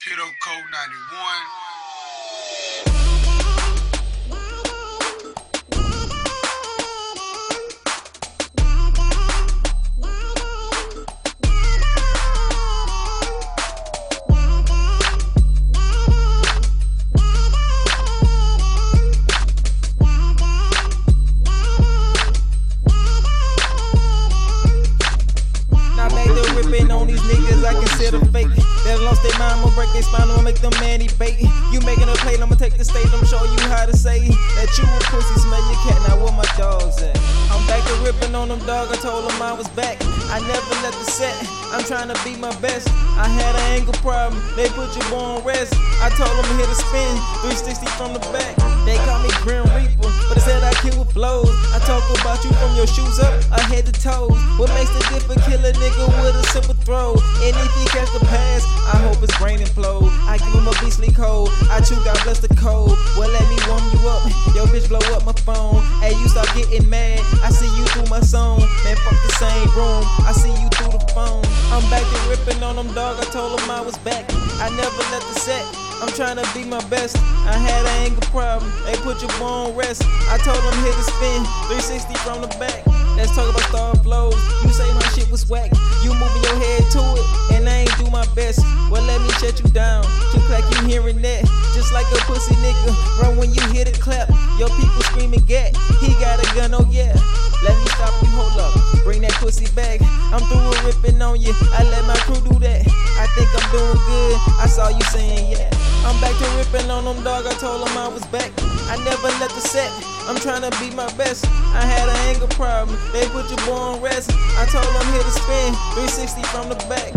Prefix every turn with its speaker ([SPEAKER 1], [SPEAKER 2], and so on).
[SPEAKER 1] Pito Code 91.
[SPEAKER 2] Ripping on these niggas, I consider fake. That lost their mind, I'ma break their spine, I'ma make them man bait. You making a plate, I'ma take the stage, I'ma show you how to say that you a pussy, smell your cat, now where my dogs at? I'm back to ripping on them dog, I told them I was back. I never left the set, I'm trying to be my best. I had an anger problem, they put boy on rest. I told them hit a spin, 360 from the back. They call me Grim Kill with blows. I talk about you from your shoes up, I head to toes. What makes the difference? Kill a nigga with a simple throw. And if he catch the pass, I hope his brain implode. I give him a beastly cold. I chew, God bless the cold. Well, let me warm you up. Yo, bitch, blow up my phone. Hey, you start getting mad. I see you through my song. Man, fuck the same room. I see you through the phone. I'm back to ripping on them dog. I told them I was back. I never left the set. I'm trying to be my best. I had an anger problem. Your boy rest. I told them hit a spin, 360 from the back. Let's talk about star flows. You say my shit was whack. You moving your head to it, and I ain't do my best. Well, let me shut you down. Click like you hearing that. Just like a pussy nigga. Run when you hear the clap. Your people screaming, get. He got a gun, oh yeah. Let me stop you, hold up. Bring that pussy back. I'm through with ripping on you. I let my crew do that. Think I'm doing good. I saw you saying yeah. I'm back to ripping on them dog. I told them I was back. I never left the set. I'm trying to be my best. I had an anger problem. They put your boy on rest. I told them hit a spin. 360 from the back.